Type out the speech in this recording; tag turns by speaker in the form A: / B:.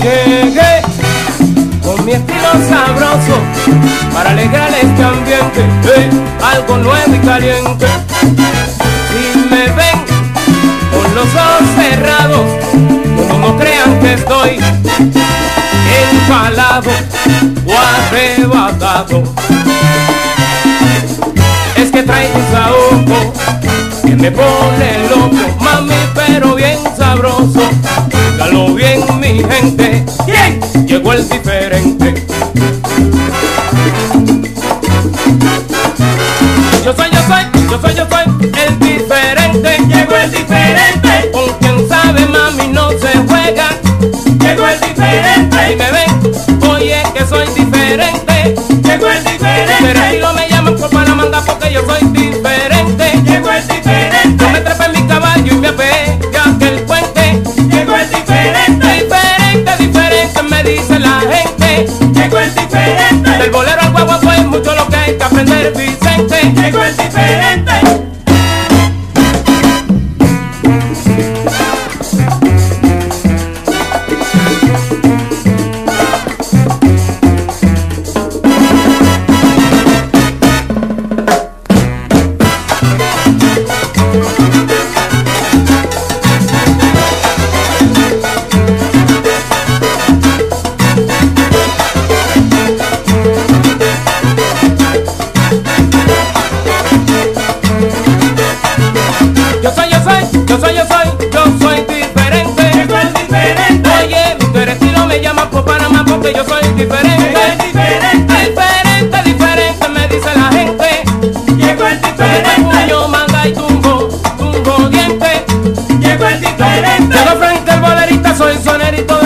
A: Llegué con mi estilo sabroso para alegrar este ambiente, eh, algo nuevo y caliente. Si me ven con los ojos cerrados, no, no crean que estoy empalado o arrebatado. Es que traigo un saoco que me pone loco, Diferente. Yo soy, yo soy, yo soy, yo soy el diferente.
B: Llegó el diferente,
A: Con quien sabe, mami, no se juega.
B: llegó el diferente,
A: me ven,
B: llegó el
A: Del
B: diferente,
A: bolero al guagua fue mucho lo que hay que aprender, Vicente.
B: llegó el diferente.
A: Yo soy, yo soy, yo soy, yo soy diferente.
B: Llegó el diferente,
A: Oye, Víctor Estilo me llama por Panamá porque yo soy diferente.
B: el diferente,
A: Diferente, diferente, me dice la gente.
B: llegó el
A: Yo
B: diferente,
A: puño, manga y tumbo, tumbo diente.
B: llegó el diferente,
A: Yo frente el bolerista, soy sonerito